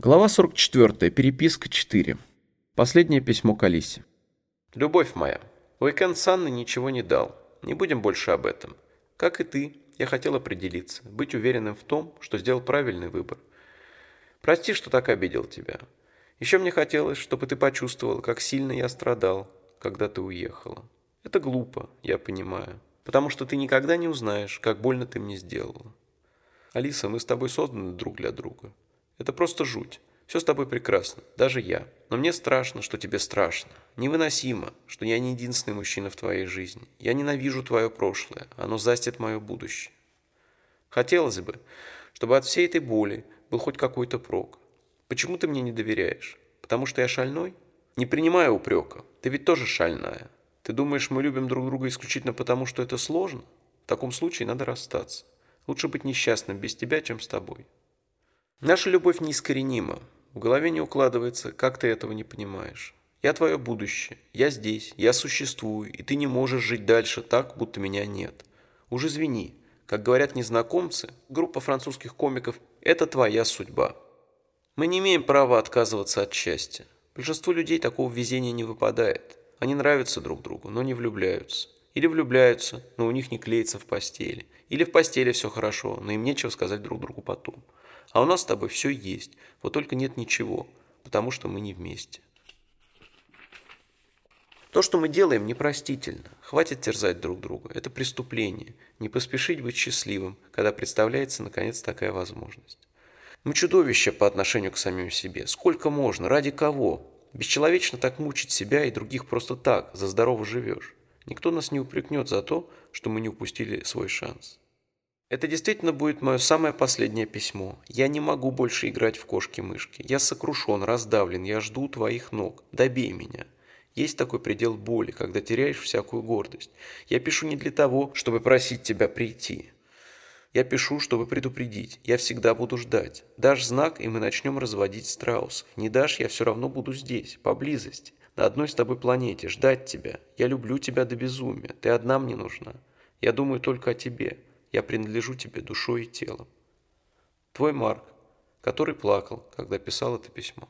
Глава 44. Переписка 4. Последнее письмо к Алисе. Любовь моя, уикенд с Анной ничего не дал. Не будем больше об этом. Как и ты, я хотел определиться, быть уверенным в том, что сделал правильный выбор. Прости, что так обидел тебя. Еще мне хотелось, чтобы ты почувствовал, как сильно я страдал, когда ты уехала. Это глупо, я понимаю, потому что ты никогда не узнаешь, как больно ты мне сделала. Алиса, мы с тобой созданы друг для друга. Это просто жуть. Все с тобой прекрасно, даже я. Но мне страшно, что тебе страшно. Невыносимо, что я не единственный мужчина в твоей жизни. Я ненавижу твое прошлое, оно застит мое будущее. Хотелось бы, чтобы от всей этой боли был хоть какой-то прок. Почему ты мне не доверяешь? Потому что я шальной? Не принимаю упрека. Ты ведь тоже шальная. Ты думаешь, мы любим друг друга исключительно потому, что это сложно? В таком случае надо расстаться. Лучше быть несчастным без тебя, чем с тобой. Наша любовь неискоренима. В голове не укладывается, как ты этого не понимаешь. Я твое будущее. Я здесь. Я существую. И ты не можешь жить дальше так, будто меня нет. Уж извини. Как говорят незнакомцы, группа французских комиков – это твоя судьба. Мы не имеем права отказываться от счастья. Большинству людей такого везения не выпадает. Они нравятся друг другу, но не влюбляются. Или влюбляются, но у них не клеится в постели. Или в постели все хорошо, но им нечего сказать друг другу потом. А у нас с тобой все есть, вот только нет ничего, потому что мы не вместе. То, что мы делаем, непростительно. Хватит терзать друг друга. Это преступление. Не поспешить быть счастливым, когда представляется, наконец, такая возможность. Мы чудовища по отношению к самим себе. Сколько можно? Ради кого? Бесчеловечно так мучить себя и других просто так, за здорово живешь. Никто нас не упрекнет за то, что мы не упустили свой шанс. Это действительно будет мое самое последнее письмо. Я не могу больше играть в кошки-мышки. Я сокрушен, раздавлен, я жду твоих ног. Добей меня. Есть такой предел боли, когда теряешь всякую гордость. Я пишу не для того, чтобы просить тебя прийти. Я пишу, чтобы предупредить. Я всегда буду ждать. Дашь знак, и мы начнем разводить страусов. Не дашь, я все равно буду здесь, поблизости, на одной с тобой планете, ждать тебя. Я люблю тебя до безумия. Ты одна мне нужна. Я думаю только о тебе. Я принадлежу тебе душой и телом. Твой Марк, который плакал, когда писал это письмо.